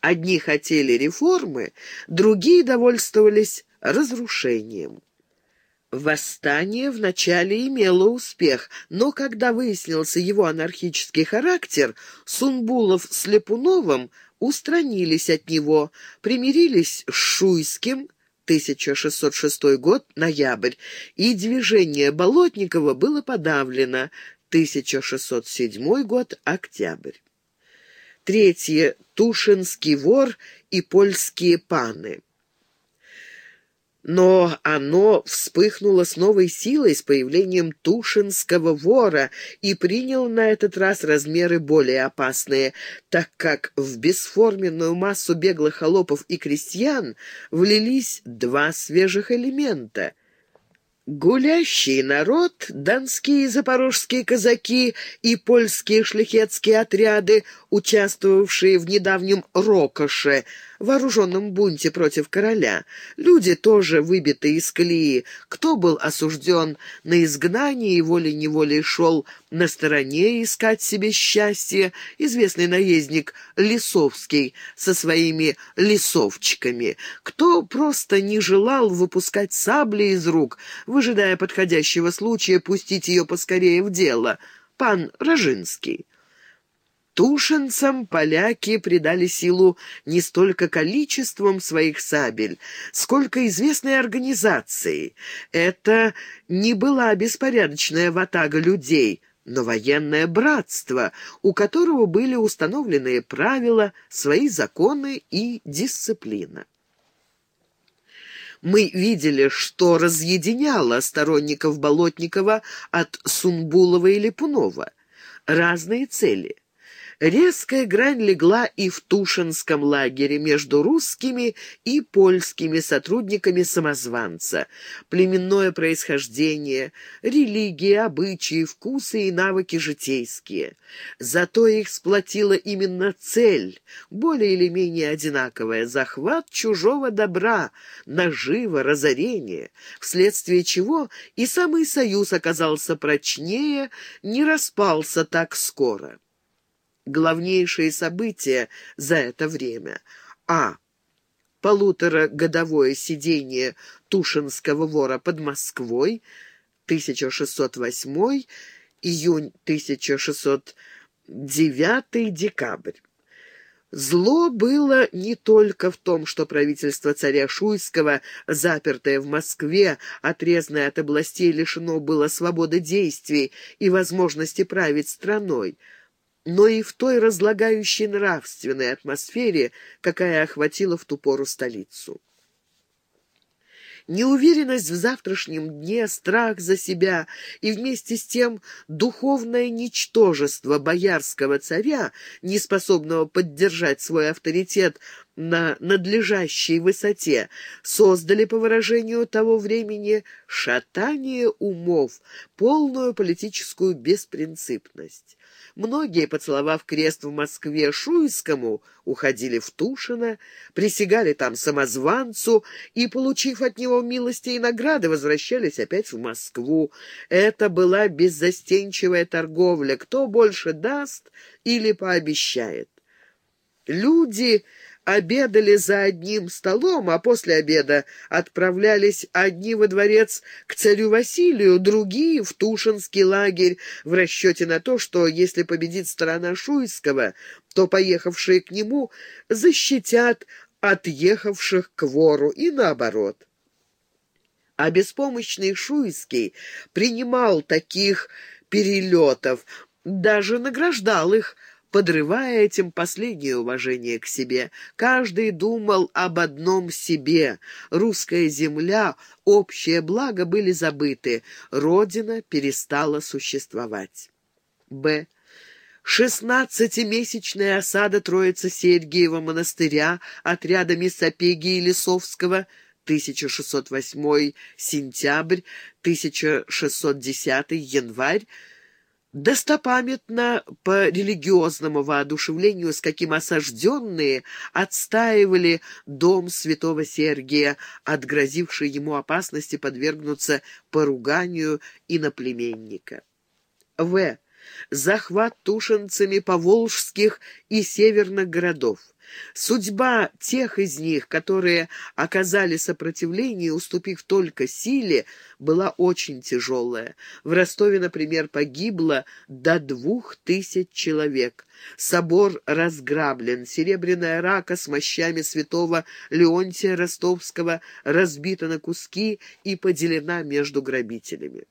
Одни хотели реформы, другие довольствовались разрушением. Восстание вначале имело успех, но когда выяснился его анархический характер, Сунбулов с Лепуновым устранились от него, примирились с Шуйским, 1606 год, ноябрь, и движение Болотникова было подавлено, 1607 год, октябрь. Третье. Тушинский вор и польские паны. Но оно вспыхнуло с новой силой с появлением Тушинского вора и приняло на этот раз размеры более опасные, так как в бесформенную массу беглых холопов и крестьян влились два свежих элемента — Гулящий народ, донские и запорожские казаки и польские шляхетские отряды, участвовавшие в недавнем Рокоше, вооруженном бунте против короля. Люди тоже выбиты из колеи. Кто был осужден на изгнание и волей-неволей шел на стороне искать себе счастье, известный наездник Лисовский со своими лисовчиками. Кто просто не желал выпускать сабли из рук, выжидая подходящего случая пустить ее поскорее в дело, пан Рожинский. Тушинцам поляки придали силу не столько количеством своих сабель, сколько известной организацией. Это не была беспорядочная ватага людей, но военное братство, у которого были установленные правила, свои законы и дисциплина. Мы видели, что разъединяло сторонников Болотникова от Сунбулова и Липунова. Разные цели – Резкая грань легла и в Тушинском лагере между русскими и польскими сотрудниками самозванца. Племенное происхождение, религия, обычаи, вкусы и навыки житейские. Зато их сплотила именно цель, более или менее одинаковая — захват чужого добра, нажива, разорение, вследствие чего и самый союз оказался прочнее, не распался так скоро главнейшие события за это время. А. Полуторагодовое сидение Тушинского вора под Москвой, 1608, июнь 1609, декабрь. Зло было не только в том, что правительство царя Шуйского, запертое в Москве, отрезанное от областей, лишено было свободы действий и возможности править страной, но и в той разлагающей нравственной атмосфере, какая охватила в ту пору столицу. Неуверенность в завтрашнем дне, страх за себя и вместе с тем духовное ничтожество боярского царя, неспособного поддержать свой авторитет на надлежащей высоте, создали, по выражению того времени, шатание умов, полную политическую беспринципность. Многие, поцеловав крест в Москве Шуйскому, уходили в Тушино, присягали там самозванцу и, получив от него милости и награды, возвращались опять в Москву. Это была беззастенчивая торговля, кто больше даст или пообещает. Люди обедали за одним столом, а после обеда отправлялись одни во дворец к царю Василию, другие в Тушинский лагерь в расчете на то, что если победит сторона Шуйского, то поехавшие к нему защитят отъехавших к вору и наоборот. А беспомощный Шуйский принимал таких перелетов, даже награждал их, подрывая этим последнее уважение к себе. Каждый думал об одном себе. Русская земля, общее благо были забыты. Родина перестала существовать. Б. Шестнадцатимесячная осада Троицы-Сергиева монастыря отрядами Сапеги и Лисовского 1608 сентябрь, 1610 январь достопамятно по религиозному воодушевлению, с каким осажденные отстаивали дом святого Сергия, отгрозивший ему опасности подвергнуться поруганию иноплеменника. В. Захват тушенцами поволжских и северных городов. Судьба тех из них, которые оказали сопротивление, уступив только силе, была очень тяжелая. В Ростове, например, погибло до двух тысяч человек. Собор разграблен, серебряная рака с мощами святого Леонтия Ростовского разбита на куски и поделена между грабителями.